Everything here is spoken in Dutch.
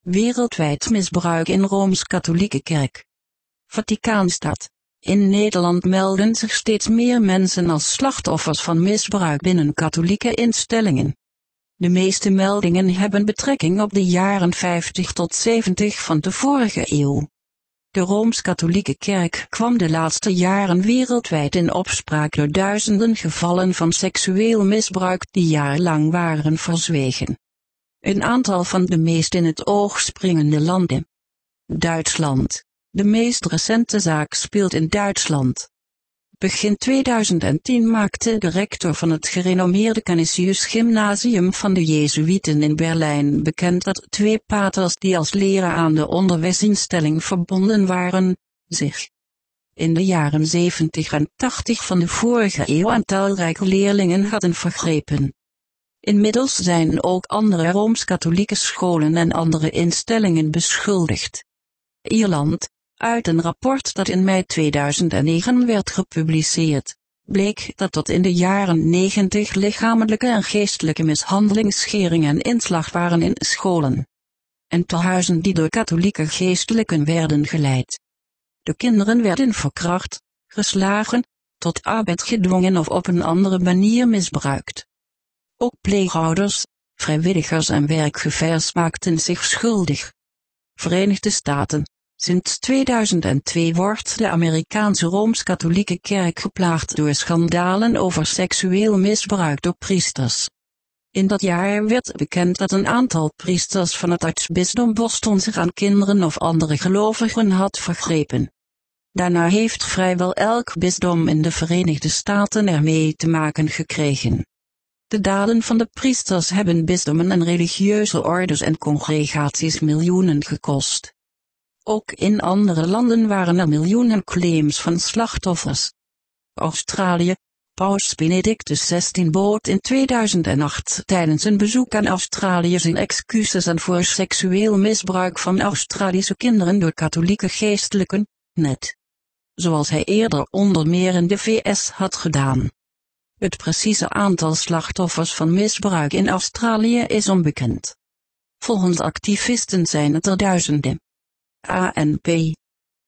Wereldwijd misbruik in Rooms-Katholieke Kerk. Vaticaanstad. In Nederland melden zich steeds meer mensen als slachtoffers van misbruik binnen katholieke instellingen. De meeste meldingen hebben betrekking op de jaren 50 tot 70 van de vorige eeuw. De Rooms-Katholieke Kerk kwam de laatste jaren wereldwijd in opspraak door duizenden gevallen van seksueel misbruik die jarenlang waren verzwegen. Een aantal van de meest in het oog springende landen. Duitsland. De meest recente zaak speelt in Duitsland. Begin 2010 maakte de rector van het gerenommeerde Canisius Gymnasium van de Jezuïeten in Berlijn bekend dat twee paters die als leraar aan de onderwijsinstelling verbonden waren, zich in de jaren 70 en 80 van de vorige eeuw aan talrijke leerlingen hadden vergrepen. Inmiddels zijn ook andere Rooms-Katholieke scholen en andere instellingen beschuldigd. Ierland, uit een rapport dat in mei 2009 werd gepubliceerd, bleek dat tot in de jaren 90 lichamelijke en geestelijke mishandeling, schering en inslag waren in scholen. En tehuizen die door katholieke geestelijken werden geleid. De kinderen werden verkracht, geslagen, tot arbeid gedwongen of op een andere manier misbruikt. Ook pleegouders, vrijwilligers en werkgevers maakten zich schuldig. Verenigde Staten. Sinds 2002 wordt de Amerikaanse Rooms-Katholieke Kerk geplaagd door schandalen over seksueel misbruik door priesters. In dat jaar werd bekend dat een aantal priesters van het artsbisdom Boston zich aan kinderen of andere gelovigen had vergrepen. Daarna heeft vrijwel elk bisdom in de Verenigde Staten ermee te maken gekregen. De daden van de priesters hebben bisdommen en religieuze ordes en congregaties miljoenen gekost. Ook in andere landen waren er miljoenen claims van slachtoffers. Australië, Paus Benedictus XVI bood in 2008 tijdens een bezoek aan Australië zijn excuses aan voor seksueel misbruik van Australische kinderen door katholieke geestelijken, net. Zoals hij eerder onder meer in de VS had gedaan. Het precieze aantal slachtoffers van misbruik in Australië is onbekend. Volgens activisten zijn het er duizenden. ANP